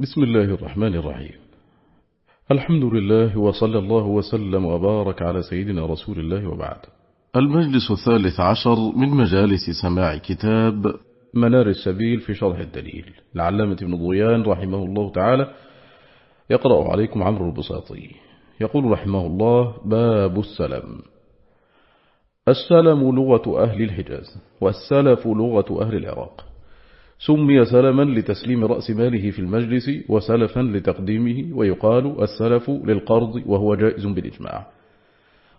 بسم الله الرحمن الرحيم. الحمد لله وصلى الله وسلم وبارك على سيدنا رسول الله وبعد. المجلس الثالث عشر من مجالس سماع كتاب منار السبيل في شرح الدليل. لعلامة ابن ضيان رحمه الله تعالى يقرأ عليكم عمرو البساطي. يقول رحمه الله باب السلم. السلم لغة أهل الحجاز والسلف لغة أهل العراق. سمي سلما لتسليم رأس ماله في المجلس وسلفا لتقديمه ويقال السلف للقرض وهو جائز بالإجماع.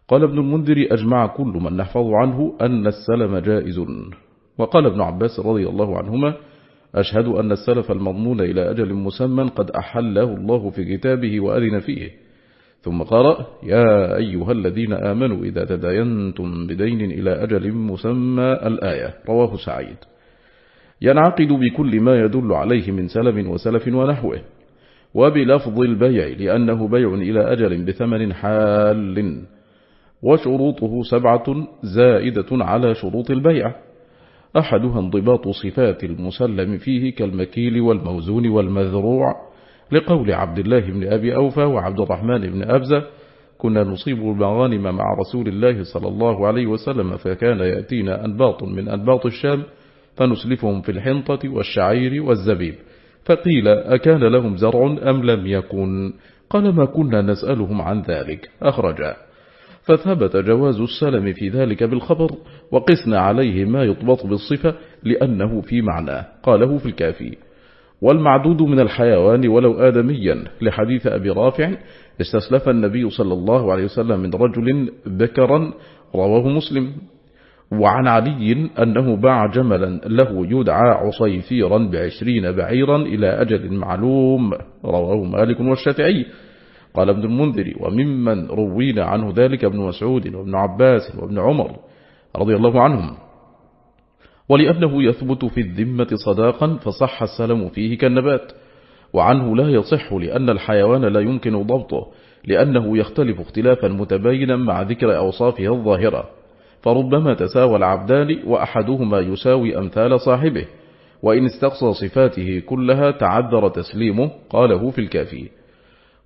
قال ابن المنذر أجمع كل من نحفظ عنه أن السلم جائز. وقال ابن عباس رضي الله عنهما أشهد أن السلف المضمون إلى أجل مسمى قد أحله الله في كتابه وأذن فيه. ثم قرأ يا أيها الذين آمنوا إذا تداينتم بدين إلى أجل مسمى الآية. رواه سعيد. ينعقد بكل ما يدل عليه من سلم وسلف ونحوه وبلفظ البيع لأنه بيع إلى أجل بثمن حال وشروطه سبعة زائدة على شروط البيع أحدها انضباط صفات المسلم فيه كالمكيل والموزون والمذروع لقول عبد الله بن أبي أوفى وعبد الرحمن بن أبزة كنا نصيب المغانم مع رسول الله صلى الله عليه وسلم فكان يأتينا أنباط من أنباط الشام فنسلفهم في الحنطة والشعير والزبيب. فقيل أكان لهم زرع أم لم يكن؟ قال ما كنا نسألهم عن ذلك. أخرجا. فثبت جواز السلم في ذلك بالخبر وقسنا عليه ما يطبط بالصفة لأنه في معناه. قاله في الكافي. والمعدود من الحيوان ولو آدميا. لحديث أبي رافع استسلف النبي صلى الله عليه وسلم من رجل بكرا رواه مسلم. وعن علي أنه باع جملا له يدعى عصيفيرا بعشرين بعيرا إلى أجل معلوم رواه مالك والشافعي. قال ابن المنذر وممن روينا عنه ذلك ابن مسعود وابن عباس وابن عمر رضي الله عنهم. ولأنه يثبت في الذمة صداقا فصح السلم فيه كالنبات. وعنه لا يصح لأن الحيوان لا يمكن ضبطه لأنه يختلف اختلافا متباينا مع ذكر أوصافه الظاهرة. فربما تساوى العبدان وأحدهما يساوي أمثال صاحبه وإن استقصى صفاته كلها تعذر تسليمه قاله في الكافي.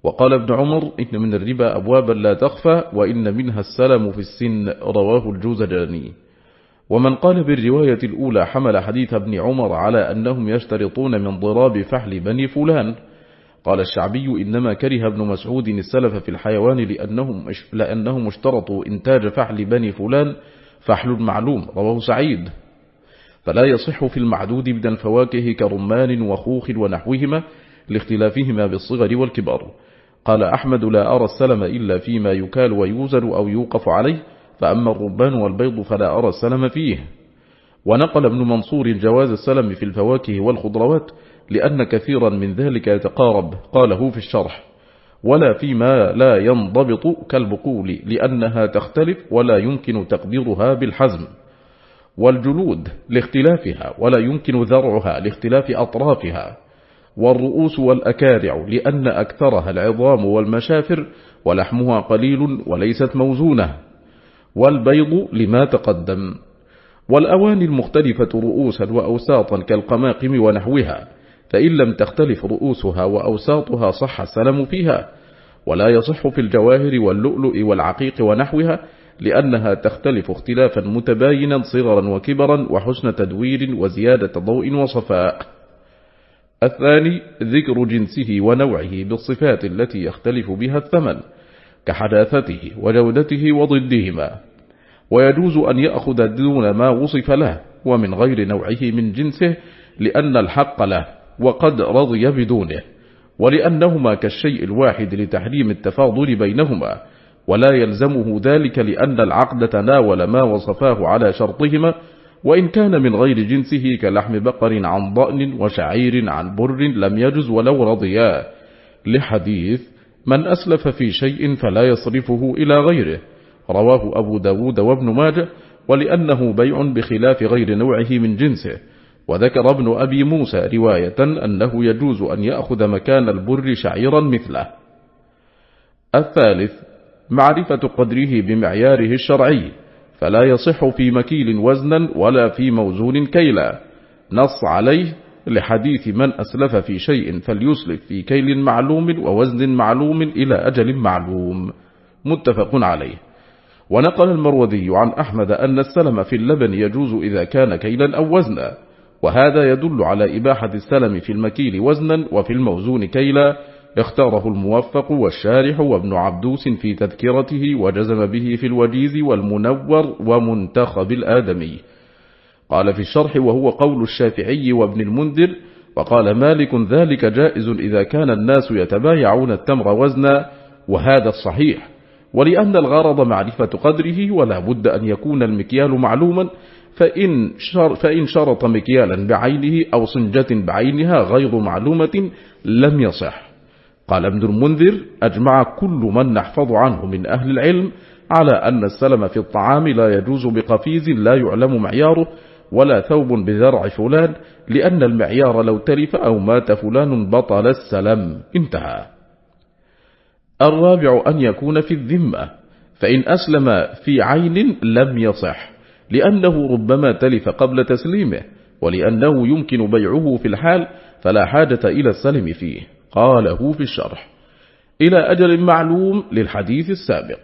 وقال ابن عمر إن من الربا أبوابا لا تخفى وإن منها السلم في السن. رواه الجوزجاني. ومن قال بالرواية الأولى حمل حديث ابن عمر على أنهم يشترطون من ضراب فحل بني فلان قال الشعبي إنما كره ابن مسعود السلف في الحيوان لأنهم, لأنهم اشترطوا إنتاج فحل بني فلان فحل معلوم رواه سعيد. فلا يصح في المعدود من الفواكه كرمان وخوخ ونحوهما لاختلافهما بالصغر والكبار. قال أحمد لا أرى السلم إلا فيما يكال ويوزن أو يوقف عليه فأما الربان والبيض فلا أرى السلم فيه. ونقل ابن منصور جواز السلم في الفواكه والخضروات لأن كثيرا من ذلك يتقارب قاله في الشرح. ولا فيما لا ينضبط كالبقول لأنها تختلف ولا يمكن تقديرها بالحزم. والجلود لاختلافها ولا يمكن ذرعها لاختلاف أطرافها. والرؤوس والأكارع لأن أكثرها العظام والمشافر ولحمها قليل وليست موزونة. والبيض لما تقدم. والأواني المختلفة رؤوسا وأوساطا كالقماقم ونحوها. فإن لم تختلف رؤوسها وأوساطها صح السلم فيها ولا يصح في الجواهر واللؤلؤ والعقيق ونحوها لأنها تختلف اختلافا متباينا صغرا وكبرا وحسن تدوير وزيادة ضوء وصفاء. الثاني ذكر جنسه ونوعه بالصفات التي يختلف بها الثمن كحداثته وجودته وضدهما. ويجوز أن يأخذ دون ما وصف له ومن غير نوعه من جنسه لأن الحق له. وقد رضي بدونه ولأنهما كالشيء الواحد لتحريم التفاضل بينهما ولا يلزمه ذلك لأن العقد تناول ما وصفاه على شرطهما وإن كان من غير جنسه كلحم بقر عن ضأن وشعير عن بر لم يجز ولو رضيا. لحديث من أسلف في شيء فلا يصرفه إلى غيره. رواه أبو داود وابن ماجه ولأنه بيع بخلاف غير نوعه من جنسه. وذكر ابن أبي موسى رواية أنه يجوز أن يأخذ مكان البر شعيرا مثله. الثالث معرفة قدره بمعياره الشرعي فلا يصح في مكيل وزنا ولا في موزون كيلا. نص عليه لحديث من أسلف في شيء فليسلف في كيل معلوم ووزن معلوم إلى أجل معلوم. متفق عليه. ونقل المرودي عن أحمد أن السلم في اللبن يجوز إذا كان كيلا أو وزنا. وهذا يدل على إباحة السلم في المكيل وزنا وفي الموزون كيلا اختاره الموفق والشارح وابن عبدوس في تذكرته وجزم به في الوجيز والمنور ومنتخب الآدمي. قال في الشرح وهو قول الشافعي وابن المنذر وقال مالك ذلك جائز إذا كان الناس يتبايعون التمر وزنا وهذا الصحيح. ولأن الغرض معرفة قدره ولا بد أن يكون المكيال معلوما فإن, شر فإن شرط مكيالا بعينه أو صنجة بعينها غير معلومة لم يصح. قال ابن المنذر أجمع كل من نحفظ عنه من أهل العلم على أن السلم في الطعام لا يجوز بقفيز لا يعلم معياره ولا ثوب بذرع فلان لأن المعيار لو تلف أو مات فلان بطل السلم. انتهى. الرابع أن يكون في الذمة فإن أسلم في عين لم يصح. لأنه ربما تلف قبل تسليمه ولأنه يمكن بيعه في الحال فلا حاجة إلى السلم فيه. قاله في الشرح. إلى أجل معلوم للحديث السابق.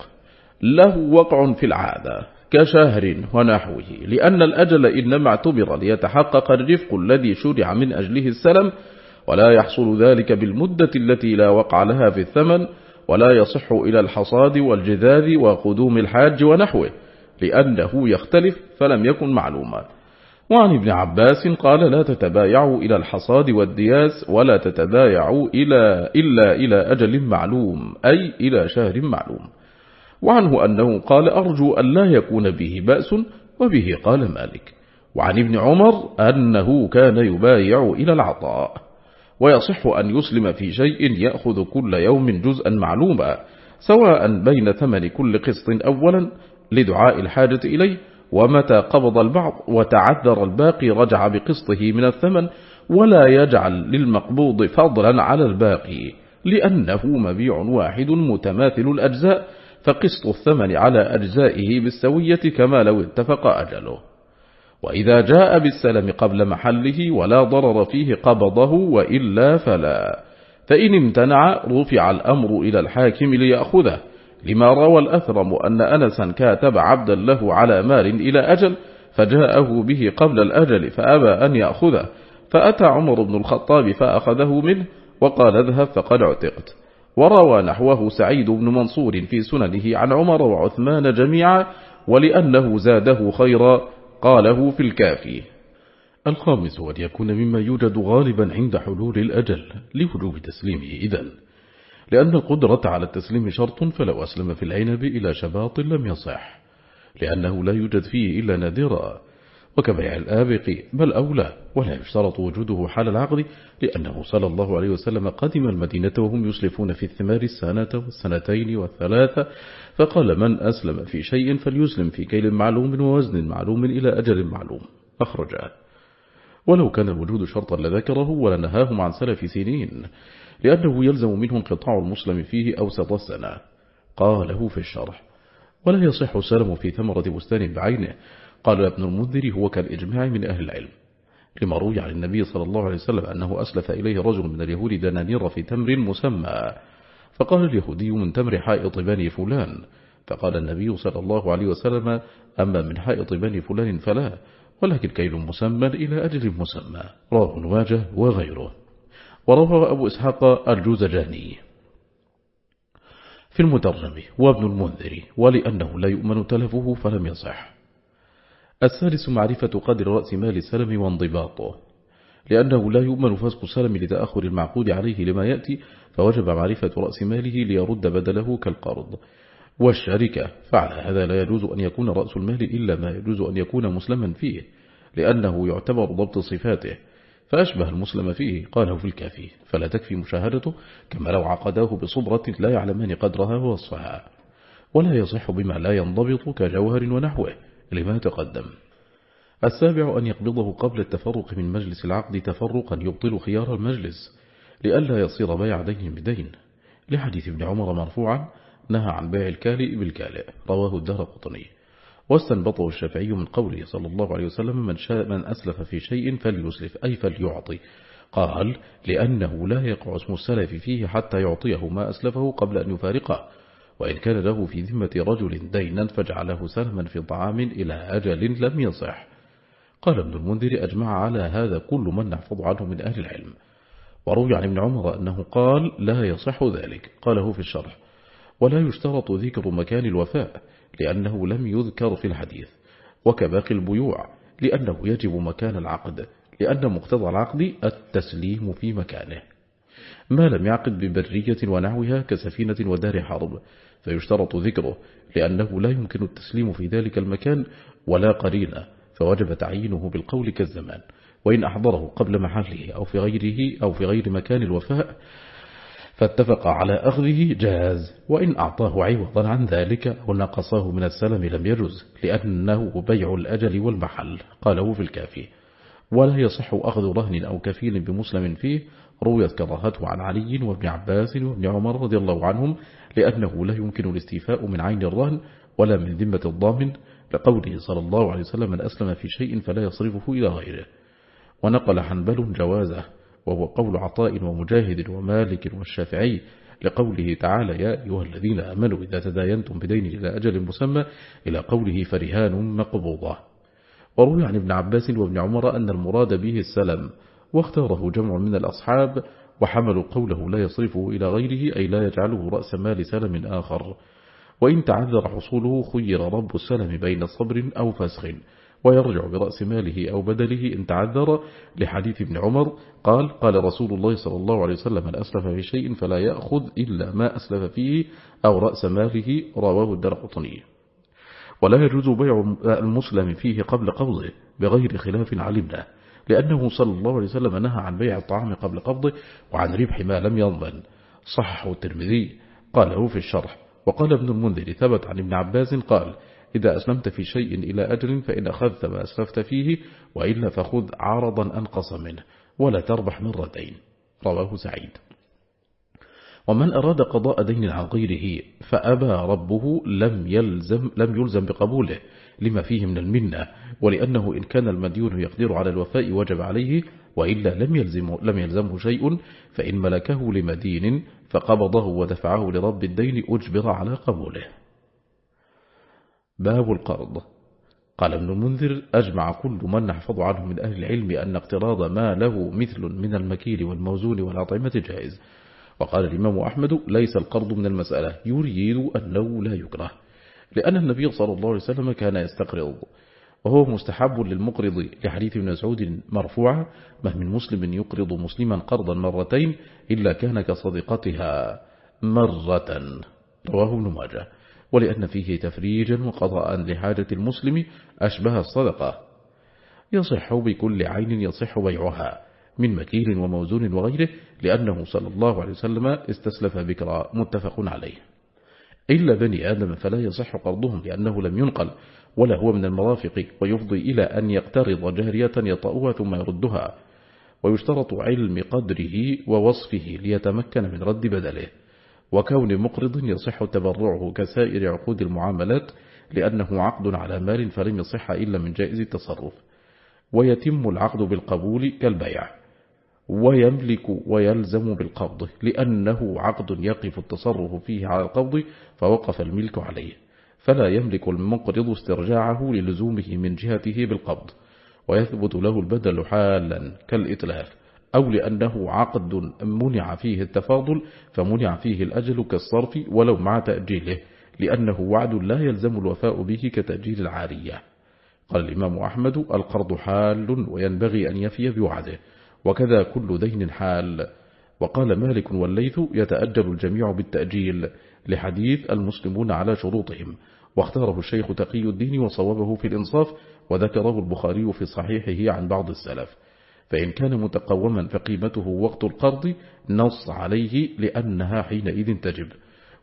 له وقع في العادة كشهر ونحوه لأن الأجل إنما اعتبر ليتحقق الرفق الذي شرع من أجله السلم ولا يحصل ذلك بالمدة التي لا وقع لها في الثمن ولا يصح إلى الحصاد والجذاذ وقدوم الحاج ونحوه. لأنه يختلف فلم يكن معلوما وعن ابن عباس قال لا تتبايعوا إلى الحصاد والدياس ولا تتبايعوا إلى إلا إلى أجل معلوم أي إلى شهر معلوم. وعنه أنه قال أرجو أن لا يكون به بأس وبه قال مالك. وعن ابن عمر أنه كان يبايع إلى العطاء. ويصح أن يسلم في شيء يأخذ كل يوم جزءا معلوما سواء بين ثمن كل قسط أولا لدعاء الحاجة إليه ومتى قبض البعض وتعذر الباقي رجع بقسطه من الثمن ولا يجعل للمقبوض فضلا على الباقي لأنه مبيع واحد متماثل الأجزاء فقسط الثمن على أجزائه بالسوية كما لو اتفق أجله. وإذا جاء بالسلم قبل محله ولا ضرر فيه قبضه وإلا فلا فإن امتنع رفع الأمر إلى الحاكم ليأخذه لما روى الأثرم أن أنسا كاتب عبدا له على مال إلى أجل فجاءه به قبل الأجل فأبى أن يأخذه فأتى عمر بن الخطاب فأخذه منه وقال اذهب فقد اعتقت. وروى نحوه سعيد بن منصور في سننه عن عمر وعثمان جميعا ولأنه زاده خيرا قاله في الكافي. الخامس أن يكون مما يوجد غالبا عند حلول الأجل لوجوب تسليمه إذن. لأن القدرة على التسليم شرط فلو أسلم في العنب إلى شباط لم يصح لأنه لا يوجد فيه إلا نادرا. وكبيع الآبق بل أولى ولا يشترط وجوده حال العقد لأنه صلى الله عليه وسلم قدم المدينة وهم يسلفون في الثمار السنة والسنتين والثلاثة فقال من أسلم في شيء فليسلم في كيل معلوم ووزن معلوم إلى أجل معلوم. أخرجه. ولو كان الوجود شرطا لذكره ولنهاهم عن سلف سنين. لأنه يلزم منه انقطاع المسلم فيه أوسط السنة. قاله في الشرح. ولا يصح السلم في ثمرة بستان بعينه. قال ابن المنذر هو كالإجماع من أهل العلم. لما روي عن النبي صلى الله عليه وسلم أنه أسلف إليه رجل من اليهود دنانير في تمر مسمى. فقال اليهودي من تمر حائط بني فلان. فقال النبي صلى الله عليه وسلم أما من حائط بني فلان فلا ولكن كيل مسمى إلى أجل مسمى. رواه نواجه وغيره. وروى أبو إسحاق الجوزجاني في المترجم وابن المنذر ولأنه لا يؤمن تلفه فلم يصح. الثالث معرفة قدر رأس مال السلم وانضباطه لأنه لا يؤمن فسق السلم لتأخر المعقود عليه لما يأتي فوجب معرفة رأس ماله ليرد بدله كالقرض. والشركة فعلى هذا لا يجوز أن يكون رأس المال إلا ما يجوز أن يكون مسلما فيه لأنه يعتبر ضبط صفاته. فأشبه المسلم فيه. قاله في الكافي فلا تكفي مشاهدته كما لو عقداه بصبرة لا يعلمان قدرها ووصفها ولا يصح بما لا ينضبط كجوهر ونحوه لما تقدم. السابع أن يقبضه قبل التفرق من مجلس العقد تفرقا يبطل خيار المجلس لئلا يصير بيع دين بدين. لحديث ابن عمر مرفوعا نهى عن بيع الكالئ بالكالئ رواه الدار قطني. واستنبطه الشافعي من قوله صلى الله عليه وسلم من, شاء من أسلف في شيء فليسلف أي فليعطي. قال لأنه لا يقع اسم السلف فيه حتى يعطيه ما أسلفه قبل أن يفارقه وإن كان له في ذمة رجل دينا فجعله سلما في طعام إلى أجل لم يصح. قال ابن المنذر أجمع على هذا كل من نحفظ عنه من أهل العلم. وروي عن ابن عمر أنه قال لا يصح ذلك. قاله في الشرح ولا يشترط ذكر مكان الوفاء لأنه لم يذكر في الحديث. وكباقي البيوع لأنه يجب مكان العقد لأن مقتضى العقد التسليم في مكانه. ما لم يعقد ببرية ونحوها كسفينة ودار حرب فيشترط ذكره لأنه لا يمكن التسليم في ذلك المكان ولا قرينة فوجب تعيينه بالقول كالزمان. وإن أحضره قبل محله أو في غيره أو في غير مكان الوفاء فاتفق على أخذه جاز. وإن أعطاه عوضا عن ذلك أو من السلم لم يجز لأنه بيع الأجل والمحل قاله في الكافي. ولا يصح أخذ رهن أو كفيل بمسلم فيه رويت كراهته عن علي وابن عباس وابن عمر رضي الله عنهم لأنه لا يمكن الاستيفاء من عين الرهن ولا من ذمة الضامن لقوله صلى الله عليه وسلم من أسلم في شيء فلا يصرفه إلى غيره. ونقل حنبل جوازه. وهو قول عطاء ومجاهد ومالك والشافعي لقوله تعالى يا أيها الذين أمنوا إذا تداينتم بدين إلى أجل مسمى إلى قوله فرهان مقبوضة وروي عن ابن عباس وابن عمر أن المراد به السلم واختاره جمع من الأصحاب وحملوا قوله لا يصرفه إلى غيره أي لا يجعله رأس مال سلم آخر. وإن تعذر حصوله خير رب السلم بين صبر أو فسخ. ويرجع برأس ماله أو بدله إن تعذر لحديث ابن عمر قال قال رسول الله صلى الله عليه وسلم من أسلف في شيء فلا يأخذ إلا ما أسلف فيه أو رأس ماله رواه الدرقطني. ولا يجوز بيع المسلم فيه قبل قبضه بغير خلاف علمنا لأنه صلى الله عليه وسلم نهى عن بيع الطعام قبل قبضه وعن ربح ما لم يضمن صحه الترمذي قاله في الشرح. وقال ابن المنذر ثبت عن ابن عباس قال إذا أسلمت في شيء إلى أجل فإن أخذت ما أسلفت فيه وإلا فخذ عرضا أنقص منه ولا تربح مرتين رواه سعيد. ومن أراد قضاء دين عن غيره فأبى ربه لم يلزم, لم يلزم بقبوله لما فيه من المنة ولأنه إن كان المديون يقدر على الوفاء وجب عليه وإلا لم, يلزم لم يلزمه شيء فإن ملكه لمدين فقبضه ودفعه لرب الدين أجبر على قبوله. باب القرض. قال ابن المنذر أجمع كل من نحفظ عنه من أهل العلم أن اقتراض ما له مثل من المكيل والموزون والأطعمة جائز. وقال الإمام أحمد ليس القرض من المسألة يريد أنه لا يكره لأن النبي صلى الله عليه وسلم كان يستقرض وهو مستحب للمقرض. لحديث ابن مسعود مرفوعة ما من مسلم يقرض مسلما قرضا مرتين إلا كان كصدقتها مرة. رواه ابن ماجه. ولأن فيه تفريجا وقضاء لحاجة المسلم أشبه الصدقة. يصح بكل عين يصح بيعها من مكيل وموزون وغيره لأنه صلى الله عليه وسلم استسلف بكرا متفق عليه. إلا بني آدم فلا يصح قرضهم لأنه لم ينقل ولا هو من المرافق ويفضي إلى أن يقترض جارية يطأها ثم يردها. ويشترط علم قدره ووصفه ليتمكن من رد بدله. وكون مقرض يصح تبرعه كسائر عقود المعاملات لأنه عقد على مال فلم يصح إلا من جائز التصرف. ويتم العقد بالقبول كالبيع. ويملك ويلزم بالقبض. لأنه عقد يقف التصرف فيه على القبض فوقف الملك عليه. فلا يملك المقرض استرجاعه للزومه من جهته بالقبض. ويثبت له البدل حالا كالإتلاف. أو لأنه عقد منع فيه التفاضل فمنع فيه الأجل كالصرف ولو مع تأجيله لأنه وعد لا يلزم الوفاء به كتأجيل العارية. قال الإمام أحمد القرض حال وينبغي أن يفي بوعده وكذا كل دين حال. وقال مالك والليث يتأجل الجميع بالتأجيل لحديث المسلمون على شروطهم. واختاره الشيخ تقي الدين وصوبه في الإنصاف وذكره البخاري في صحيحه عن بعض السلف. فإن كان متقوما فقيمته وقت القرض نص عليه لأنها حينئذ تجب.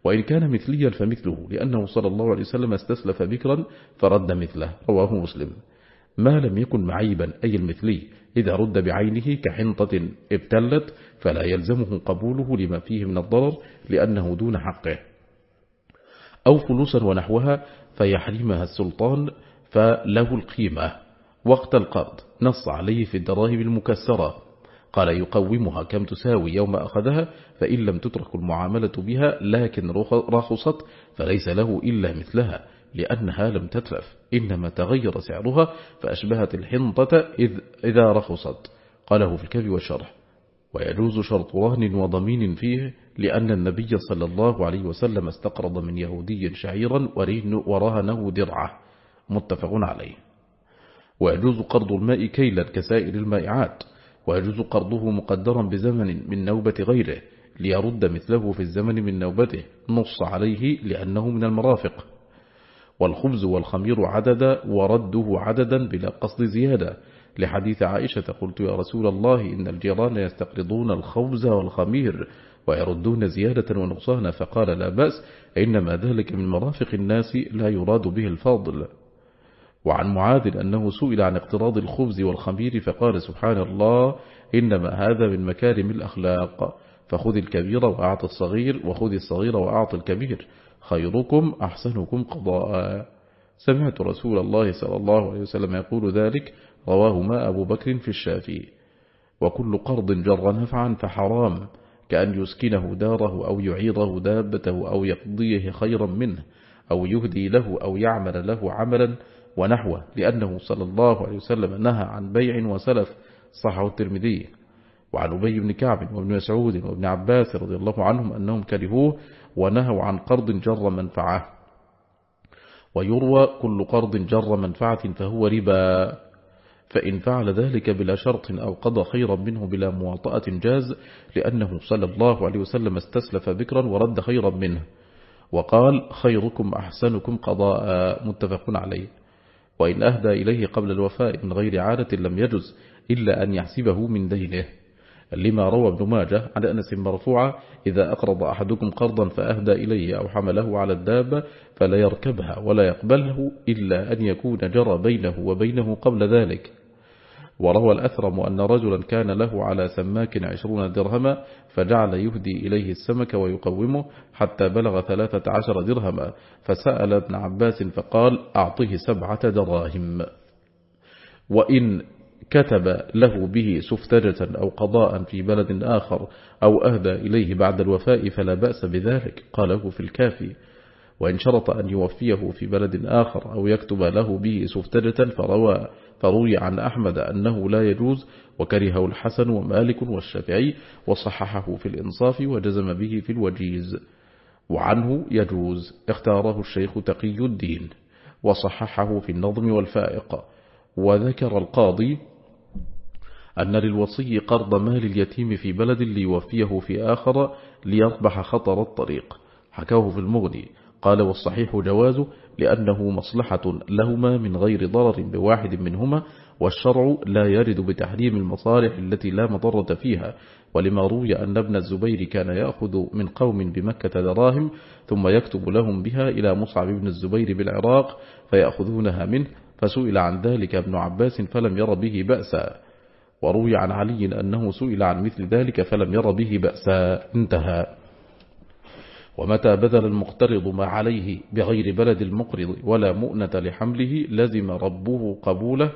وإن كان مثليا فمثله لأنه صلى الله عليه وسلم استسلف بكرا فرد مثله. رواه مسلم. ما لم يكن معيبا أي المثلي إذا رد بعينه كحنطة ابتلت فلا يلزمه قبوله لما فيه من الضرر لأنه دون حقه. أو فلوسا ونحوها فيحرمها السلطان فله القيمة. وقت القرض نص عليه في الدراهم المكسرة. قال يقومها كم تساوي يوم أخذها فإن لم تترك المعاملة بها لكن رخصت فليس له إلا مثلها لأنها لم تتلف. إنما تغير سعرها فأشبهت الحنطة إذ إذا رخصت. قاله في الكذب والشرح. ويجوز شرط رهن وضمين فيه لأن النبي صلى الله عليه وسلم استقرض من يهودي شعيرا ورهنه درعة. متفق عليه. ويجوز قرض الماء كيلا كسائر المائعات ويجوز قرضه مقدرا بزمن من نوبة غيره ليرد مثله في الزمن من نوبته نص عليه لأنه من المرافق. والخبز والخمير عددا ورده عددا بلا قصد زيادة. لحديث عائشة قلت يا رسول الله إن الجيران يستقرضون الخبز والخمير ويردون زيادة ونقصانا فقال لا بأس إنما ذلك من مرافق الناس لا يراد به الفاضل وعن معاذ أنه سئل عن اقتراض الخبز والخمير فقال سبحان الله إنما هذا من مكارم الأخلاق. فخذ الكبير وأعط الصغير وخذ الصغير وأعط الكبير. خيركم أحسنكم قضاء. سمعت رسول الله صلى الله عليه وسلم يقول ذلك رواهما أبو بكر في الشافي وكل قرض جر نفعا فحرام كأن يسكنه داره أو يعيضه دابته أو يقضيه خيرا منه أو يهدي له أو يعمل له عملا ونحوه لأنه صلى الله عليه وسلم نهى عن بيع وسلف صحه الترمذي. وعن أبي بن كعب وابن مسعود وابن عباس رضي الله عنهم أنهم كرهوه ونهوا عن قرض جر منفعة. ويروى كل قرض جر منفعة فهو ربا. فإن فعل ذلك بلا شرط أو قضى خيرا منه بلا مواطأة جاز لأنه صلى الله عليه وسلم استسلف بكرا ورد خيرا منه. وقال خيركم أحسنكم قضاء متفق عليه. وإن أهدى إليه قبل الوفاء من غير عادة لم يجز إلا أن يحسبه من دينه. لما روى ابن ماجه عن أنس مرفوعة إذا أقرض أحدكم قرضا فأهدى إليه أو حمله على الدابة فلا يركبها ولا يقبله إلا أن يكون جرى بينه وبينه قبل ذلك. وروى الأثرم أن رجلا كان له على سماك عشرون درهما فجعل يهدي إليه السمك ويقومه حتى بلغ ثلاثة عشر درهما. فسأل ابن عباس فقال أعطه سبعة دراهم. وإن كتب له به سفتجة أو قضاء في بلد آخر أو أهدى إليه بعد الوفاء فلا بأس بذلك. قاله في الكافي. وإن شرط أن يوفيه في بلد آخر أو يكتب له به سفتجة فروى فروي عن أحمد أنه لا يجوز وكرهه الحسن ومالك والشافعي وصححه في الإنصاف وجزم به في الوجيز. وعنه يجوز اختاره الشيخ تقي الدين وصححه في النظم والفائق. وذكر القاضي أن للوصي قرض مال اليتيم في بلد ليوفيه في آخر ليربح خطر الطريق. حكاه في المغني. قال والصحيح جواز لأنه مصلحة لهما من غير ضرر بواحد منهما والشرع لا يرد بتحريم المصالح التي لا مضرة فيها ولما روي أن ابن الزبير كان يأخذ من قوم بمكة دراهم ثم يكتب لهم بها إلى مصعب بن الزبير بالعراق فيأخذونها منه فسئل عن ذلك ابن عباس فلم ير به بأسا. وروي عن علي أنه سئل عن مثل ذلك فلم ير به بأسا. انتهى. ومتى بذل المقترض ما عليه بغير بلد المقرض ولا مؤنة لحمله لزم ربه قبوله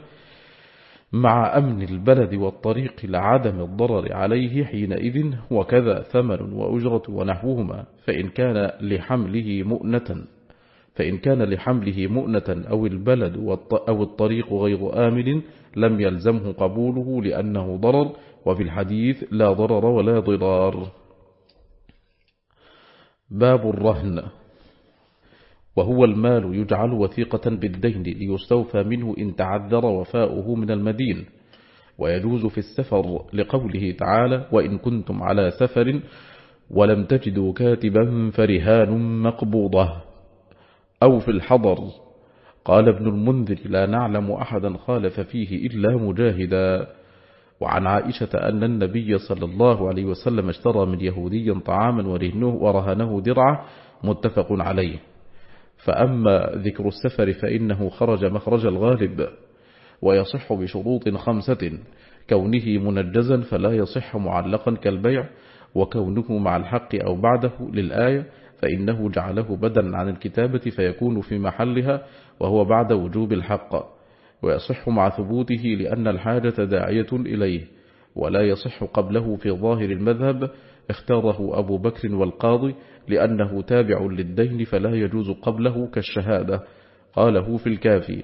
مع أمن البلد والطريق لعدم الضرر عليه حينئذ وكذا ثمن وأجرة ونحوهما فإن كان لحمله مؤنة فإن كان لحمله مؤنة أو البلد أو الطريق غير آمن لم يلزمه قبوله لأنه ضرر وفي الحديث لا ضرر ولا ضرار. باب الرهن. وهو المال يجعل وثيقة بالدين ليستوفى منه إن تعذر وفاؤه من المدين. ويجوز في السفر لقوله تعالى وإن كنتم على سفر ولم تجدوا كاتبا فرهان مقبوضة. أو في الحضر قال ابن المنذر لا نعلم أحدا خالف فيه إلا مجاهدا. وعن عائشة أن النبي صلى الله عليه وسلم اشترى من يهودي طعاما ورهنه ورهنه درعه متفق عليه. فأما ذكر السفر فإنه خرج مخرج الغالب ويصح بشروط خمسة كونه منجزا فلا يصح معلقا كالبيع وكونه مع الحق أو بعده للآية فإنه جعله بدلا عن الكتابة فيكون في محلها وهو بعد وجوب الحق. ويصح مع ثبوته لأن الحاجة داعية إليه ولا يصح قبله في ظاهر المذهب اختاره أبو بكر والقاضي لأنه تابع للدين فلا يجوز قبله كالشهادة. قاله في الكافي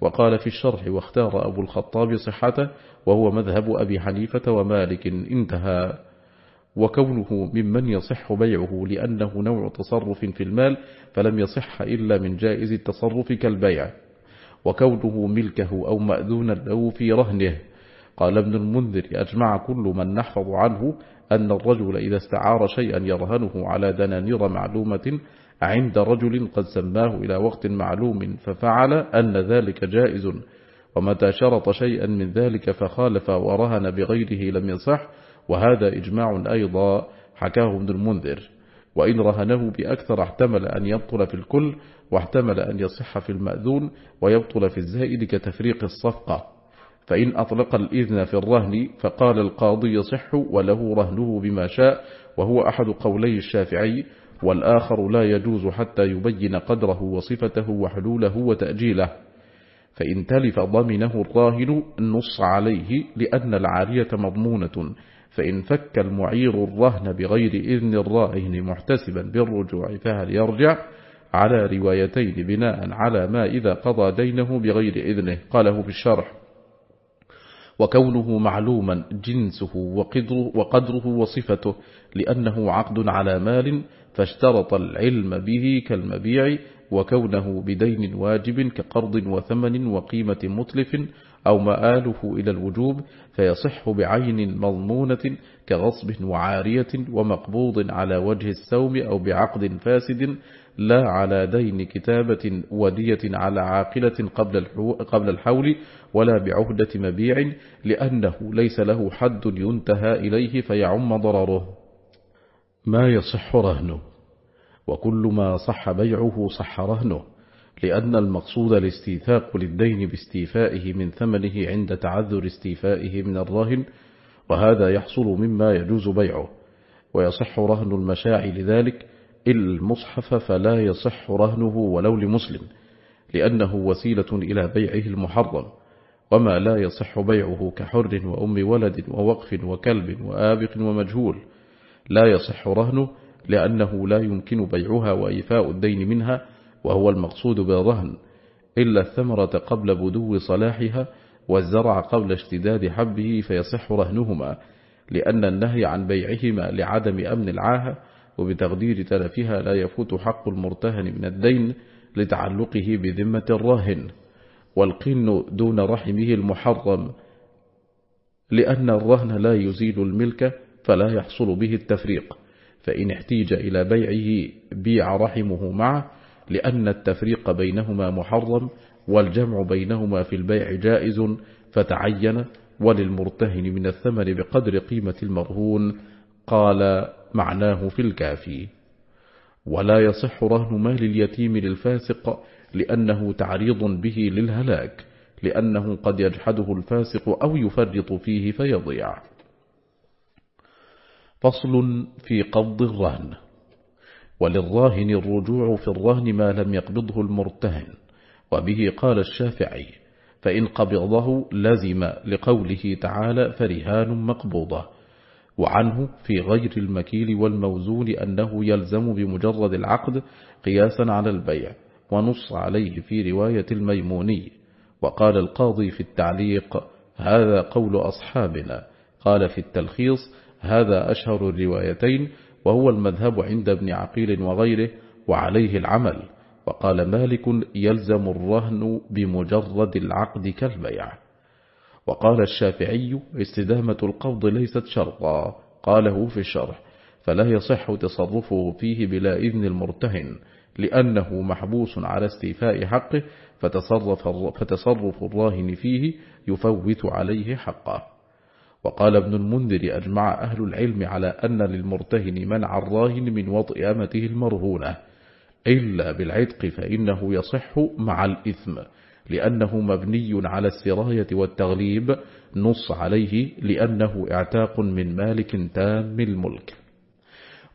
وقال في الشرح واختار أبو الخطاب صحته وهو مذهب أبي حنيفة ومالك انتهى. وكونه ممن يصح بيعه لأنه نوع تصرف في المال فلم يصح إلا من جائز التصرف كالبيع. وكونه ملكه أو مأذونا له في رهنه. قال ابن المنذر أجمع كل من نحفظ عنه أن الرجل إذا استعار شيئا يرهنه على دنانير معلومة عند رجل قد سماه إلى وقت معلوم ففعل أن ذلك جائز. ومتى شرط شيئا من ذلك فخالف ورهن بغيره لم يصح. وهذا إجماع أيضا حكاه ابن المنذر. وإن رهنه بأكثر احتمل أن يبطل في الكل واحتمل أن يصح في المأذون ويبطل في الزائد كتفريق الصفقة. فإن أطلق الإذن في الرهن فقال القاضي يصح وله رهنه بما شاء وهو أحد قولي الشافعي والآخر لا يجوز حتى يبين قدره وصفته وحلوله وتأجيله. فإن تلف ضمنه الراهن نص عليه لأن العارية مضمونة فإن فك المعير الرهن بغير إذن الراهن محتسبا بالرجوع فهل يرجع؟ على روايتين بناء على ما إذا قضى دينه بغير إذنه. قاله في الشرح وكونه معلوما جنسه وقدره, وقدره وصفته لأنه عقد على مال فاشترط العلم به كالمبيع وكونه بدين واجب كقرض وثمن وقيمة متلف أو مآله إلى الوجوب فيصح بعين مضمونة كغصب وعارية ومقبوض على وجه السوم أو بعقد فاسد لا على دين كتابة ودية على عاقلة قبل الحول ولا بعهدة مبيع لأنه ليس له حد ينتهى إليه فيعم ضرره. ما يصح رهنه؟ وكل ما صح بيعه صح رهنه. لأن المقصود الاستيثاق للدين باستيفائه من ثمنه عند تعذر استيفائه من الرهن وهذا يحصل مما يجوز بيعه ويصح رهن المشاع لذلك إلا المصحف فلا يصح رهنه ولو لمسلم لأنه وسيلة إلى بيعه المحرم وما لا يصح بيعه كحر وأم ولد ووقف وكلب وآبق ومجهول لا يصح رهنه لأنه لا يمكن بيعها وإيفاء الدين منها وهو المقصود بالرهن إلا الثمرة قبل بدو صلاحها والزرع قبل اشتداد حبه فيصح رهنهما لأن النهي عن بيعهما لعدم أمن العاهة وبتقدير تلفها لا يفوت حق المرتهن من الدين لتعلقه بذمة الراهن والقن دون رحمه المحرم لأن الرهن لا يزيل الملك فلا يحصل به التفريق فإن احتيج إلى بيعه بيع رحمه معه لأن التفريق بينهما محرم والجمع بينهما في البيع جائز فتعين وللمرتهن من الثمن بقدر قيمة المرهون قال معناه في الكافي ولا يصح رهن مال اليتيم للفاسق لأنه تعريض به للهلاك لأنه قد يجحده الفاسق أو يفرط فيه فيضيع. فصل في قبض الرهن. وللراهن الرجوع في الرهن ما لم يقبضه المرتهن. وبه قال الشافعي فإن قبضه لزم لقوله تعالى فرهان مقبوضة. وعنه في غير المكيل والموزون أنه يلزم بمجرد العقد قياسا على البيع ونص عليه في رواية الميموني. وقال القاضي في التعليق هذا قول أصحابنا. قال في التلخيص هذا أشهر الروايتين وهو المذهب عند ابن عقيل وغيره وعليه العمل وقال مالك يلزم الرهن بمجرد العقد كالبيع. وقال الشافعي استدامة القبض ليست شرطا قاله في الشرح فلا يصح تصرفه فيه بلا إذن المرتهن لأنه محبوس على استيفاء حقه فتصرف, فتصرف الراهن فيه يفوت عليه حقه. وقال ابن المنذر أجمع أهل العلم على أن للمرتهن منع الراهن من وطئ أمته المرهونة إلا بالعتق فإنه يصح مع الإثم لأنه مبني على السراية والتغليب نص عليه لأنه اعتاق من مالك تام الملك.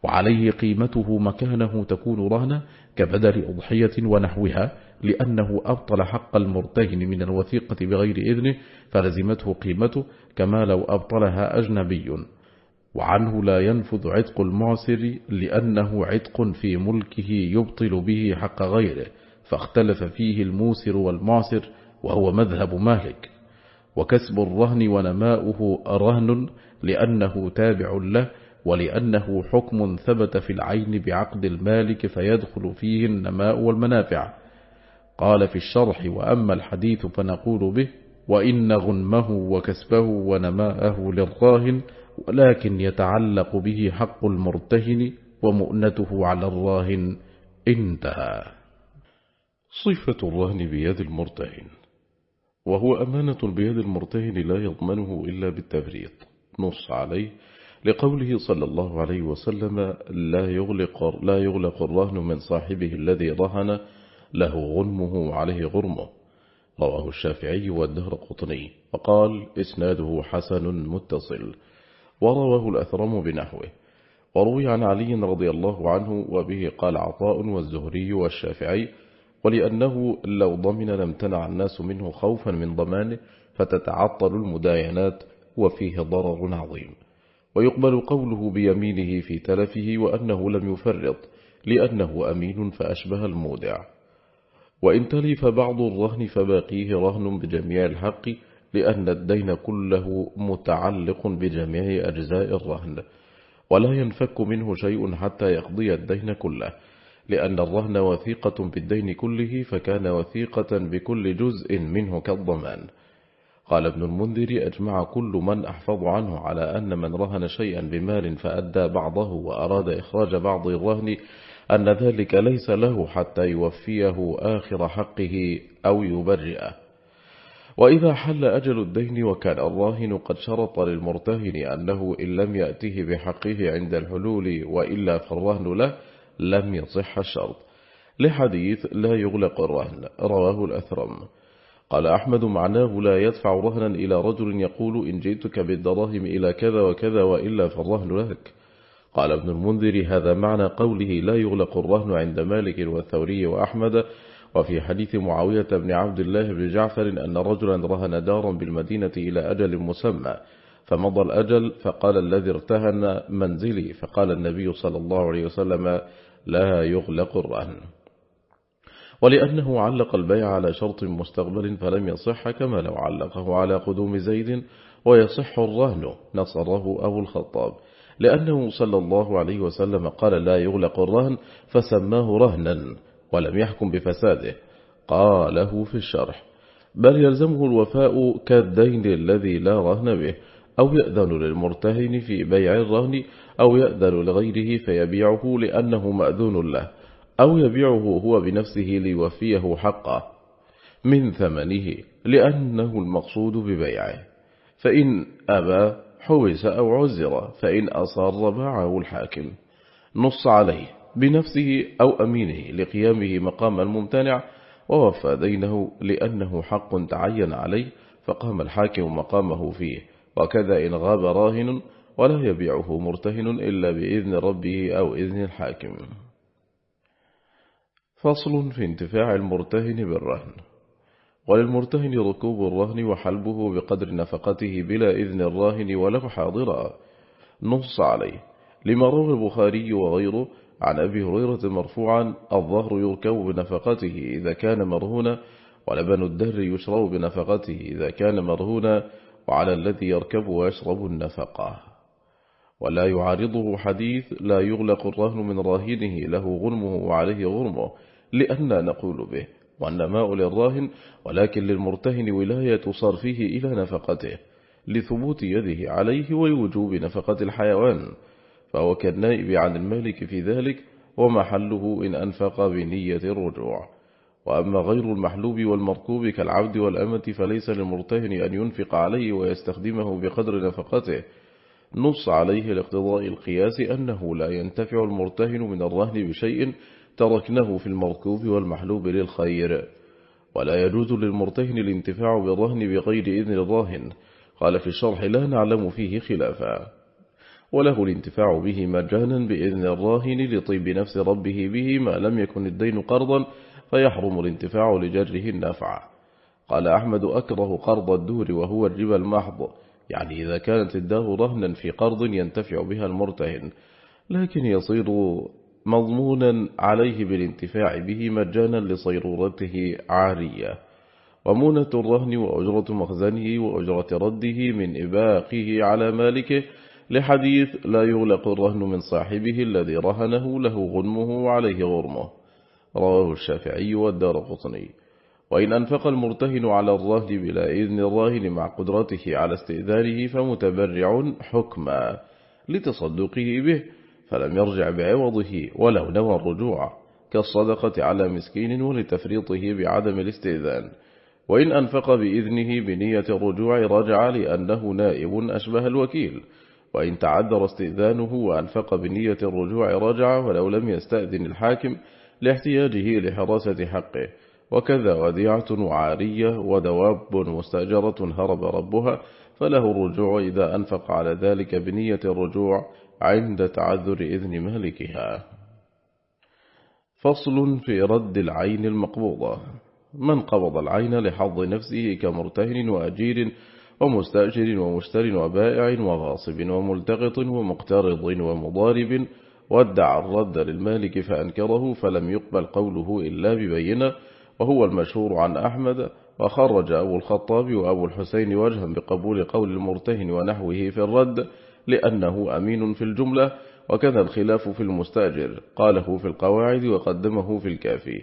وعليه قيمته مكانه تكون رهنا كبدل أضحية ونحوها لأنه أبطل حق المرتهن من الوثيقة بغير إذنه فلزمته قيمته كما لو أبطلها أجنبي. وعنه لا ينفذ عتق المعسر لأنه عتق في ملكه يبطل به حق غيره فاختلف فيه الموسر والمعسر وهو مذهب مالك. وكسب الرهن ونماؤه رهن لأنه تابع له ولأنه حكم ثبت في العين بعقد المالك فيدخل فيه النماء والمنافع. قال في الشرح وأما الحديث فنقول به وإن غنمه وكسبه ونماءه للراهن ولكن يتعلق به حق المرتهن ومؤنته على الراهن. انتهى. صفة الرهن بيد المرتهن وهو أمانة بيد المرتهن لا يضمنه إلا بالتفريط. نص عليه لقوله صلى الله عليه وسلم لا يغلق, لا يغلق الرهن من صاحبه الذي رهن له غنمه وعليه غرمه. رواه الشافعي والدهر قطني. وقال إسناده حسن متصل. ورواه الأثرم بنحوه. وروي عن علي رضي الله عنه وبه قال عطاء والزهري والشافعي ولأنه لو ضمن لامتنع الناس منه خوفا من ضمانه فتتعطل المداينات وفيه ضرر عظيم. ويقبل قوله بيمينه في تلفه وأنه لم يفرط لأنه أمين فأشبه المودع. وإن تلف بعض الرهن فباقيه رهن بجميع الحق لأن الدين كله متعلق بجميع أجزاء الرهن. ولا ينفك منه شيء حتى يقضي الدين كله لأن الرهن وثيقة بالدين كله فكان وثيقة بكل جزء منه كالضمان. قال ابن المنذر أجمع كل من أحفظ عنه على أن من رهن شيئا بمال فأدى بعضه وأراد إخراج بعض الرهن أن ذلك ليس له حتى يوفيه آخر حقه أو يبرئه. وإذا حل أجل الدين وكان الراهن قد شرط للمرتهن أنه إن لم يأته بحقه عند الحلول وإلا فالرهن له لم يصح الشرط. لحديث لا يغلق الرهن رواه الأثرم. قال أحمد معناه لا يدفع رهنا إلى رجل يقول إن جئتك بالدراهم إلى كذا وكذا وإلا فالرهن لك. قال ابن المنذر هذا معنى قوله لا يغلق الرهن عند مالك والثوري وأحمد. وفي حديث معاوية بن عبد الله بن جعفر أن رجلا رهن دارا بالمدينة إلى أجل مسمى فمضى الأجل فقال الذي ارتهن منزلي فقال النبي صلى الله عليه وسلم لا يغلق الرهن. ولأنه علق البيع على شرط مستقبل فلم يصح كما لو علقه على قدوم زيد ويصح الرهن نصره أبو الخطاب. لأنه صلى الله عليه وسلم قال لا يغلق الرهن فسماه رهنا ولم يحكم بفساده. قاله في الشرح بل يلزمه الوفاء كالدين الذي لا رهن به أو يأذن للمرتهن في بيع الرهن أو يأذن لغيره فيبيعه لأنه مأذون له أو يبيعه هو بنفسه ليوفيه حقه من ثمنه لأنه المقصود ببيعه. فإن أبى حوس أو عزر فإن أصر باعه الحاكم. نص عليه بنفسه أو أمينه لقيامه مقام الممتنع ووفى دينه لأنه حق تعين عليه فقام الحاكم مقامه فيه. وكذا إن غاب راهن ولا يبيعه مرتهن إلا بإذن ربه أو إذن الحاكم. فصل في انتفاع المرتهن بالرهن. وللمرتهن ركوب الرهن وحلبه بقدر نفقته بلا إذن الراهن وله حاضرا. نص عليه. لما روى البخاري وغيره عن أبي هريرة مرفوعا الظهر يركب بنفقته إذا كان مرهونا ولبن الدهر يشرب بنفقته إذا كان مرهونا وعلى الذي يركب ويشرب النفقة. ولا يعارضه حديث لا يغلق الرهن من راهنه له غنمه وعليه غرمه لأن نقول به. والنماء للراهن ولكن للمرتهن ولاية صرفه إلى نفقته لثبوت يده عليه ويوجوب نفقة الحيوان. فهو كالنائب عن المالك في ذلك ومحله إن أنفق بنية الرجوع. وأما غير المحلوب والمركوب كالعبد والأمة فليس للمرتهن أن ينفق عليه ويستخدمه بقدر نفقته. نص عليه لاقتضاء القياس أنه لا ينتفع المرتهن من الرهن بشيء تركناه في المركوب والمحلوب للخير ولا يجوز للمرتهن الانتفاع بالرهن بغير إذن الراهن. قال في الشرح لا نعلم فيه خلافا. وله الانتفاع به مجانا بإذن الراهن لطيب نفس ربه به ما لم يكن الدين قرضا فيحرم الانتفاع لجره النافع قال أحمد أكره قرض الدور وهو الربا المحض يعني إذا كانت الدار رهنا في قرض ينتفع بها المرتهن لكن يصير مضمونا عليه بالانتفاع به مجانا لصيرورته عارية ومونة الرهن وأجرة مخزنه وأجرة رده من إباقه على مالكه لحديث لا يغلق الرهن من صاحبه الذي رهنه له غنمه وعليه غرمه. رواه الشافعي والدار قطني. وإن أنفق المرتهن على الرهن بلا إذن الراهن مع قدرته على استئذانه فمتبرع حكما لتصدقه به. فلم يرجع بعوضه ولو نوى الرجوع كالصدقة على مسكين ولتفريطه بعدم الاستئذان. وإن أنفق بإذنه بنية الرجوع رجع لأنه نائب أشبه الوكيل. وإن تعذر استئذانه وأنفق بنية الرجوع رجع ولو لم يستأذن الحاكم لاحتياجه لحراسة حقه. وكذا وديعة وعارية ودواب مستأجرة هرب ربها فله الرجوع إذا أنفق على ذلك بنية الرجوع عند تعذر إذن مالكها فصل في رد العين المقبوضة. من قبض العين لحظ نفسه كمرتهن وأجير ومستأجر ومشتر وبائع وغاصب وملتقط ومقترض ومضارب. وادعى الرد للمالك فأنكره فلم يقبل قوله إلا ببينة. وهو المشهور عن أحمد. وخرج أبو الخطاب وأبو الحسين وجها بقبول قول المرتهن ونحوه في الرد. لأنه أمين في الجملة وكذا الخلاف في المستأجر قاله في القواعد وقدمه في الكافي.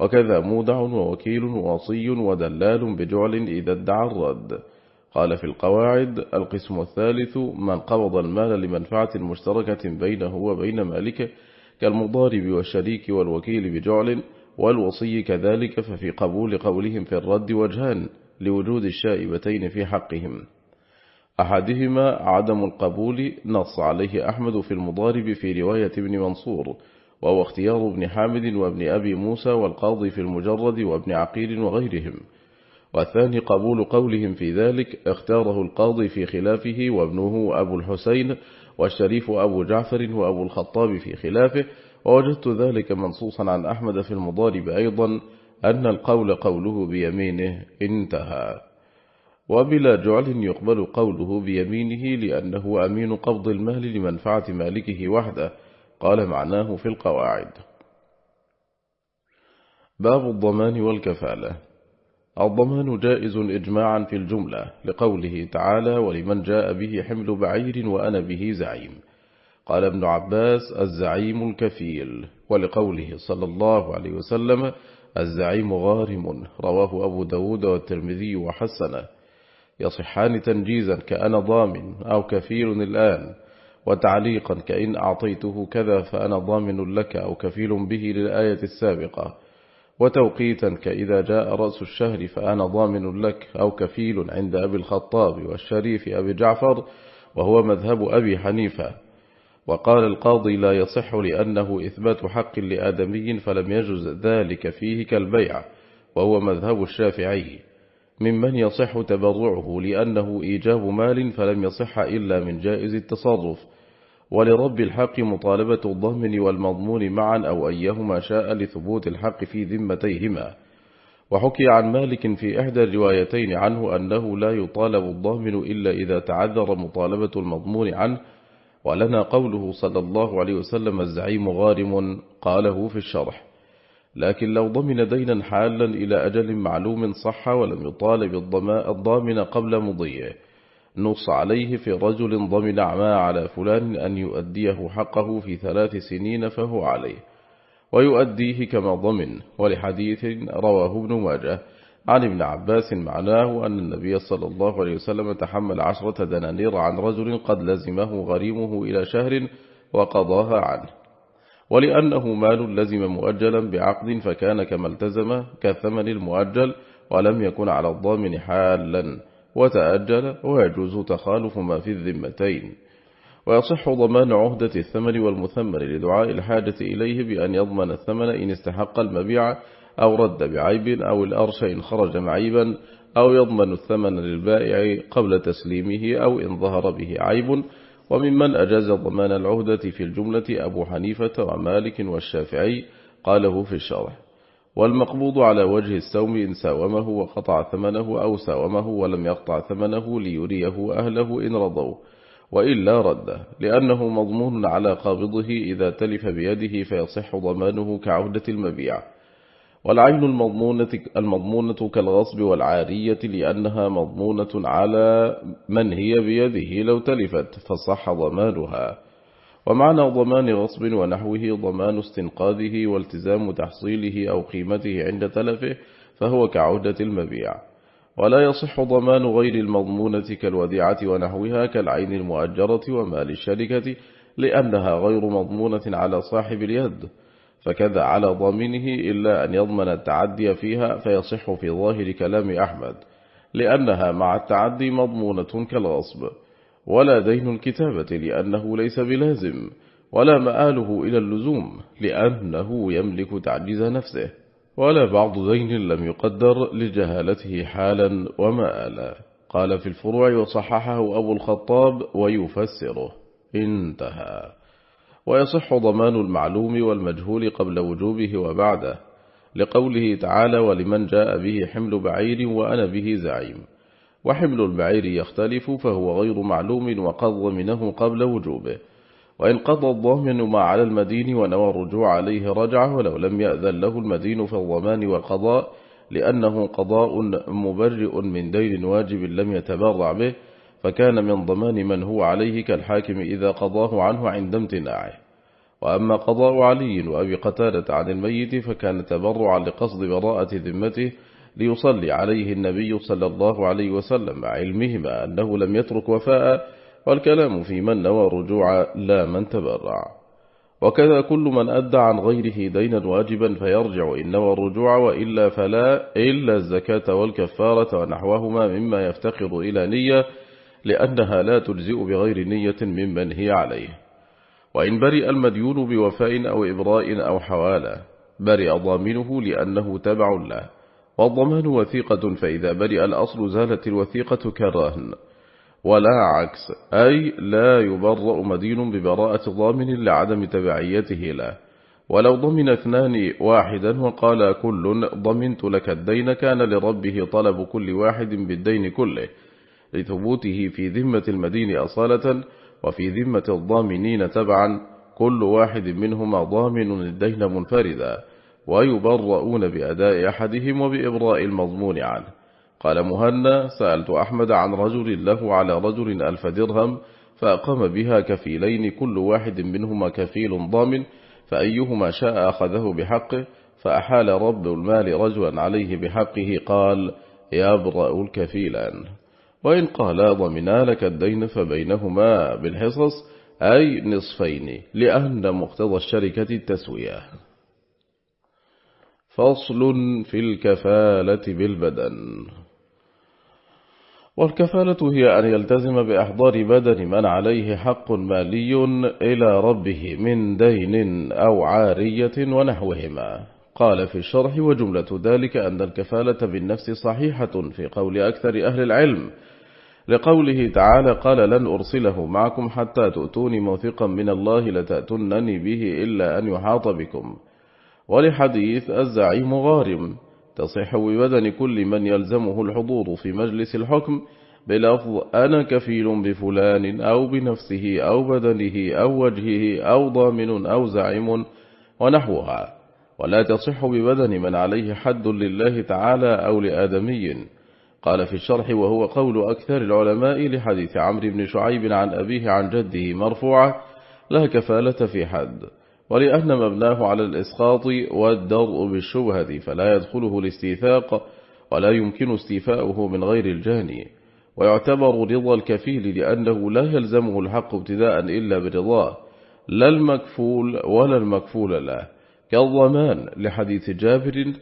وكذا مودع ووكيل ووصي ودلال بجعل إذا ادعى الرد. قال في القواعد القسم الثالث من قبض المال لمنفعة مشتركة بينه وبين مالكه كالمضارب والشريك والوكيل بجعل والوصي كذلك ففي قبول قولهم في الرد وجهان لوجود الشائبتين في حقهم. أحدهما عدم القبول نص عليه أحمد في المضارب في رواية ابن منصور وهو اختيار ابن حامد وابن أبي موسى والقاضي في المجرد وابن عقيل وغيرهم. والثاني قبول قولهم في ذلك اختاره القاضي في خلافه وابنه أبو الحسين والشريف أبو جعفر وأبو الخطاب في خلافه. ووجدت ذلك منصوصا عن أحمد في المضارب أيضا أن القول قوله بيمينه انتهى. وبلا جعل يقبل قوله بيمينه لأنه أمين قبض المال لمنفعة مالكه وحده. قال معناه في القواعد. باب الضمان والكفالة. الضمان جائز إجماعا في الجملة لقوله تعالى ولمن جاء به حمل بعير وأنا به زعيم قال ابن عباس الزعيم الكفيل ولقوله صلى الله عليه وسلم الزعيم غارم رواه أبو داود والترمذي وحسنه. يصحان تنجيزا كأنا ضامن أو كفيل الآن وتعليقا كإن أعطيته كذا فأنا ضامن لك أو كفيل به للآية السابقة. وتوقيتا كإذا جاء رأس الشهر فأنا ضامن لك أو كفيل عند أبي الخطاب والشريف أبي جعفر وهو مذهب أبي حنيفة. وقال القاضي لا يصح لأنه إثبات حق لآدمي فلم يجز ذلك فيه كالبيع وهو مذهب الشافعي. ممن يصح تبرعه لأنه إيجاب مال فلم يصح إلا من جائز التصرف. ولرب الحق مطالبة الضمن والمضمون معا أو أيهما شاء لثبوت الحق في ذمتيهما. وحكي عن مالك في إحدى الروايتين عنه أنه لا يطالب الضامن إلا إذا تعذر مطالبة المضمون عنه ولنا قوله صلى الله عليه وسلم الزعيم غارم قاله في الشرح. لكن لو ضمن دينا حالا إلى أجل معلوم صح ولم يطالب الضامن قبل مضيه. نص عليه في رجل ضمن ما على فلان أن يؤديه حقه في ثلاث سنين فهو عليه. ويؤديه كما ضمن. ولحديث رواه ابن ماجه. عن ابن عباس معناه أن النبي صلى الله عليه وسلم تحمل عشرة دنانير عن رجل قد لزمه غريمه إلى شهر وقضاها عنه. ولأنه مال لزم مؤجلا بعقد فكان كما التزم كثمن المؤجل ولم يكن على الضامن حالا وتأجل ويجوز تخالف ما في الذمتين. ويصح ضمان عهدة الثمن والمثمن لدعاء الحاجة إليه بأن يضمن الثمن إن استحق المبيع أو رد بعيب أو الأرش إن خرج معيبا أو يضمن الثمن للبائع قبل تسليمه أو إن ظهر به عيب وممن أجاز ضمان العهدة في الجملة أبو حنيفة ومالك والشافعي قاله في الشرح. والمقبوض على وجه السوم إن ساومه وقطع ثمنه أو ساومه ولم يقطع ثمنه ليريه أهله إن رضوا وإلا رده لأنه مضمون على قابضه إذا تلف بيده فيصح ضمانه كعهدة المبيع. والعين المضمونة, المضمونة كالغصب والعارية لأنها مضمونة على من هي بيده لو تلفت فصح ضمانها. ومعنى ضمان غصب ونحوه ضمان استنقاذه والتزام تحصيله أو قيمته عند تلفه فهو كعودة المبيع. ولا يصح ضمان غير المضمونة كالوديعة ونحوها كالعين المؤجرة ومال الشركة لأنها غير مضمونة على صاحب اليد. فكذا على ضامنه إلا أن يضمن التعدي فيها فيصح في ظاهر كلام أحمد لأنها مع التعدي مضمونة كالغصب ولا دين الكتابة لأنه ليس بلازم ولا مآله إلى اللزوم لأنه يملك تعجيز نفسه ولا بعض دين لم يقدر لجهالته حالا ومآلا. قال في الفروع وصححه أبو الخطاب ويفسره. انتهى. ويصح ضمان المعلوم والمجهول قبل وجوبه وبعده لقوله تعالى ولمن جاء به حمل بعير وأنا به زعيم وحمل البعير يختلف فهو غير معلوم وقد ضمنه قبل وجوبه. وإن قضى الضامن ما على المدين ونوى الرجوع عليه رجعه ولو لم يأذن له المدين في الضمان والقضاء لأنه قضاء مبرئ من دين واجب لم يتبرع به. فكان من ضمان من هو عليه كالحاكم إذا قضاه عنه عند امتناعه. وأما قضاء علي وأبي قتادة عن الميت فكان تبرعا لقصد براءة ذمته ليصلي عليه النبي صلى الله عليه وسلم مع علمهما أنه لم يترك وفاء والكلام في من نوى رجوع لا من تبرع. وكذا كل من أدى عن غيره دينا واجبا فيرجع إن نوى الرجوع وإلا فلا إلا الزكاة والكفارة ونحوهما مما يفتقر إلى نية لأنها لا تجزئ بغير نية ممن هي عليه. وإن برئ المديون بوفاء أو إبراء أو حوالة برئ ضامنه لأنه تبع له. والضمان وثيقة فإذا برئ الأصل زالت الوثيقة كالرهن ولا عكس أي لا يبرأ مدين ببراءة ضامن لعدم تبعيته له. ولو ضمن اثنان واحدا وقال كل ضمنت لك الدين كان لربه طلب كل واحد بالدين كله. لثبوته في ذمة المدين أصالة وفي ذمة الضامنين تبعا كل واحد منهما ضامن الدين منفردا ويبرؤون بأداء أحدهم وبإبراء المضمون عنه. قال مهنا سألت أحمد عن رجل له على رجل ألف درهم فأقام بها كفيلين كل واحد منهما كفيل ضامن فأيهما شاء أخذه بحقه فأحال رب المال رجلا عليه بحقه قال يبرأ الكفيلان. وإن قال ضمنا لك الدين فبينهما بالحصص أي نصفين لأن مقتضى الشركة التسوية. فصل في الكفالة بالبدن. والكفالة هي أن يلتزم بإحضار بدن من عليه حق مالي إلى ربه من دين أو عارية ونحوهما. قال في الشرح وجملة ذلك أن الكفالة بالنفس صحيحة في قول أكثر أهل العلم لقوله تعالى قال لن أرسله معكم حتى تؤتوني موثقا من الله لتأتنني به إلا أن يحاط بكم. ولحديث الزعيم غارم تصح ببدن كل من يلزمه الحضور في مجلس الحكم بلفظ أنا كفيل بفلان أو بنفسه أو بدنه أو وجهه أو ضامن أو زعيم ونحوها. ولا تصح ببدن من عليه حد لله تعالى أو لآدمي. قال في الشرح وهو قول أكثر العلماء لحديث عمرو بن شعيب عن أبيه عن جده مرفوعة لا كفالة في حد ولأن مبناه على الإسقاط والدرء بالشبهة فلا يدخله الاستيثاق ولا يمكن استيفاؤه من غير الجاني ويعتبر رضا الكفيل لأنه لا يلزمه الحق ابتداء إلا برضاه لا المكفول ولا المكفول له كالضمان لحديث جابر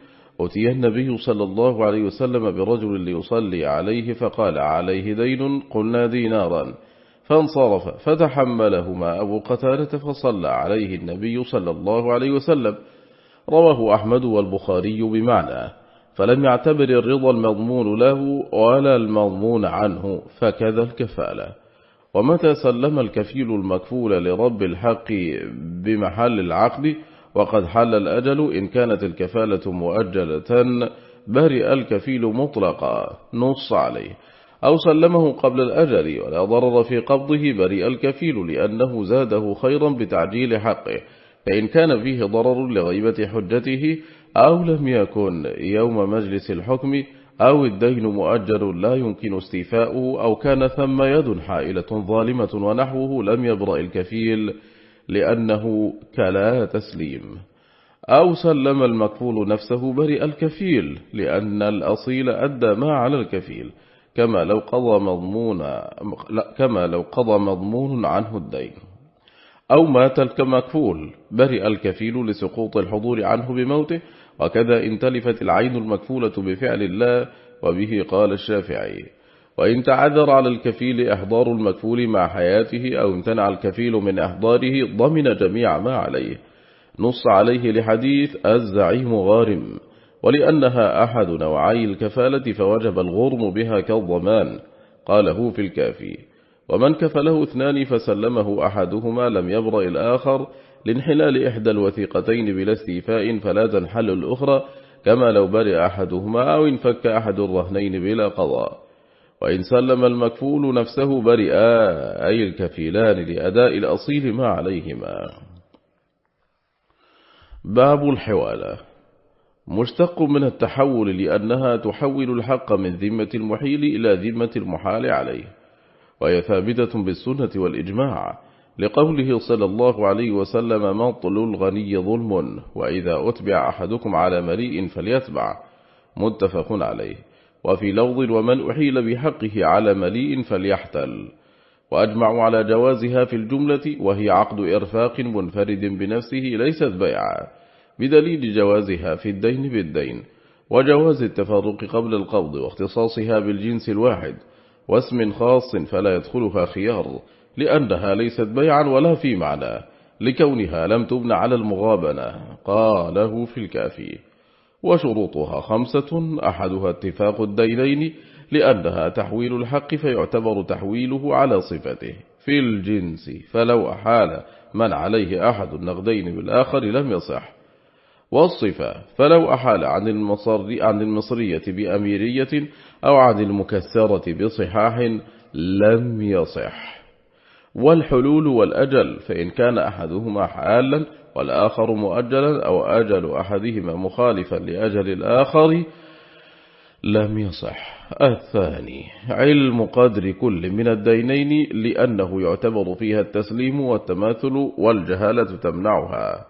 أتي النبي صلى الله عليه وسلم برجل ليصلي عليه فقال عليه دين قلنا دينارا. فانصرف فتحملهما أبو قتالة فصلى عليه النبي صلى الله عليه وسلم. رواه أحمد والبخاري بمعنى. فلم يعتبر الرضا المضمون له ولا المضمون عنه فكذا الكفالة. ومتى سلم الكفيل المكفول لرب الحق بمحل العقد وقد حل الأجل إن كانت الكفالة مؤجلة برئ الكفيل مطلقا نص عليه. أو سلمه قبل الأجل ولا ضرر في قبضه برئ الكفيل لأنه زاده خيرا بتعجيل حقه. فإن كان فيه ضرر لغيبة حجته أو لم يكن يوم مجلس الحكم أو الدين مؤجل لا يمكن استيفاؤه أو كان ثم يد حائلة ظالمة ونحوه لم يبرأ الكفيل. لأنه كلا تسليم. أو سلم المكفول نفسه برئ الكفيل لأن الأصيل أدى ما على الكفيل. كما لو قضى مضمون كما لو قضى مضمون عنه الدين. أو مات الكمكفول برئ الكفيل لسقوط الحضور عنه بموته. وكذا إن تلفت العين المكفولة بفعل الله وبه قال الشافعي وإن تعذر على الكفيل إحضار المكفول مع حياته أو امتنع الكفيل من إحضاره ضمن جميع ما عليه. نص عليه لحديث الزعيم غارم. ولأنها أحد نوعي الكفالة فوجب الغرم بها كالضمان. قاله في الكافي. ومن كفله اثنان فسلمه أحدهما لم يبرأ الآخر لانحلال إحدى الوثيقتين بلا استيفاء فلا تنحل الأخرى كما لو برئ أحدهما أو انفك أحد الرهنين بلا قضاء. وإن سلم المكفول نفسه برئا أي الكفيلان لأداء الأصيل ما عليهما. باب الحوالة. مشتق من التحول لأنها تحول الحق من ذمة المحيل إلى ذمة المحال عليه. وهي ثابتة بالسنة والإجماع لقوله صلى الله عليه وسلم مطل الغني ظلم وإذا أتبع أحدكم على مريء فليتبع. متفق عليه. وفي لوض ومن أحيل بحقه على مليء فليحتل. وأجمعوا على جوازها في الجملة وهي عقد إرفاق منفرد بنفسه ليست بيعا بدليل جوازها في الدين بالدين وجواز التفرق قبل القبض واختصاصها بالجنس الواحد واسم خاص فلا يدخلها خيار لأنها ليست بيعا ولا في معنى لكونها لم تبن على المغابنة قاله في الكافي. وشروطها خمسة أحدها اتفاق الدينين لأنها تحويل الحق فيعتبر تحويله على صفته. في الجنس فلو أحال من عليه أحد النقدين بالآخر لم يصح. والصفة فلو أحال عن, المصر عن المصرية بأميرية أو عن المكسرة بصحاح لم يصح. والحلول والأجل فإن كان أحدهما حالا والآخر مؤجلا أو أجل أحدهما مخالفا لأجل الآخر لم يصح. الثاني علم قدر كل من الدينين لأنه يعتبر فيها التسليم والتماثل والجهالة تمنعها.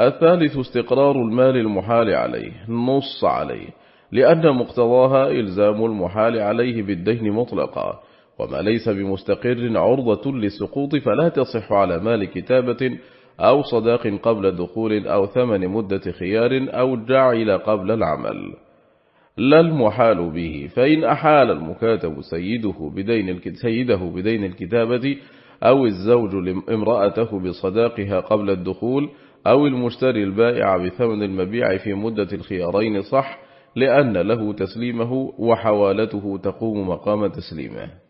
الثالث استقرار المال المحال عليه نص عليه لأن مقتضاها إلزام المحال عليه بالدين مطلقا. وما ليس بمستقر عرضة للسقوط فلا تصح على مال كتابة أو صداق قبل دخول أو ثمن مدة خيار أو جعل قبل العمل. لا المحال به فإن أحال المكاتب سيده بدين سيده بدين الكتابة أو الزوج امرأته بصداقها قبل الدخول أو المشتري البائع بثمن المبيع في مدة الخيارين صح لأن له تسليمه وحوالته تقوم مقام تسليمه.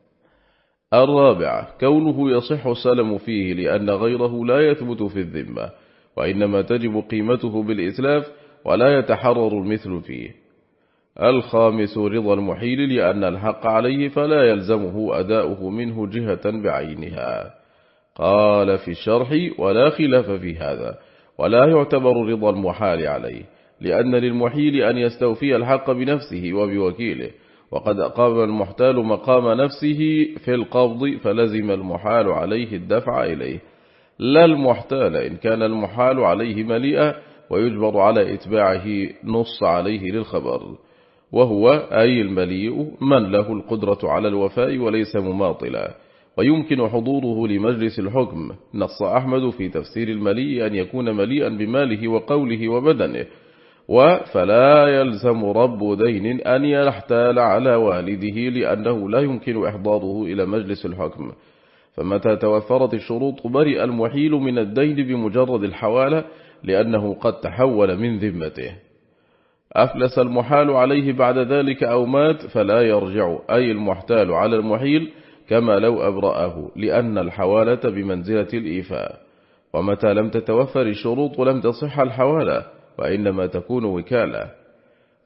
الرابع كونه يصح السلم فيه لأن غيره لا يثبت في الذمة وإنما تجب قيمته بالإتلاف ولا يتحرر المثل فيه. الخامس رضا المحيل لأن الحق عليه فلا يلزمه أداؤه منه جهة بعينها. قال في الشرح ولا خلاف في هذا ولا يعتبر رضا المحال عليه لأن للمحيل أن يستوفي الحق بنفسه وبوكيله وقد أقام المحتال مقام نفسه في القبض فلزم المحال عليه الدفع إليه. لا المحتال إن كان المحال عليه مليئة ويجبر على إتباعه نص عليه للخبر. وهو أي المليء من له القدرة على الوفاء وليس مماطلا. ويمكن حضوره لمجلس الحكم. نص أحمد في تفسير المليء أن يكون مليئا بماله وقوله وبدنه. وفلا يلزم رب دين أن يحتال على والده لأنه لا يمكن إحضاره إلى مجلس الحكم. فمتى توفرت الشروط برئ المحيل من الدين بمجرد الحوالة لأنه قد تحول من ذمته. أفلس المحال عليه بعد ذلك أو مات فلا يرجع أي المحتال على المحيل كما لو أبرأه لأن الحوالة بمنزلة الإيفاء. ومتى لم تتوفر الشروط لم تصح الحوالة وإنما تكون وكالة.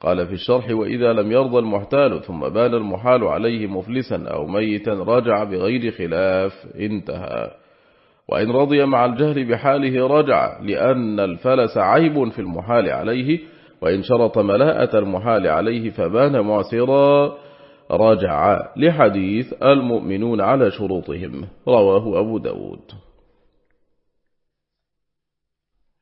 قال في الشرح وإذا لم يرضى المحتال ثم بان المحال عليه مفلسا أو ميتا رجع بغير خلاف انتهى. وإن رضي مع الجهل بحاله رجع لأن الفلس عيب في المحال عليه وإن شرط ملاءة المحال عليه فبان معسرا. رجع لحديث المؤمنون على شروطهم رواه أبو داود.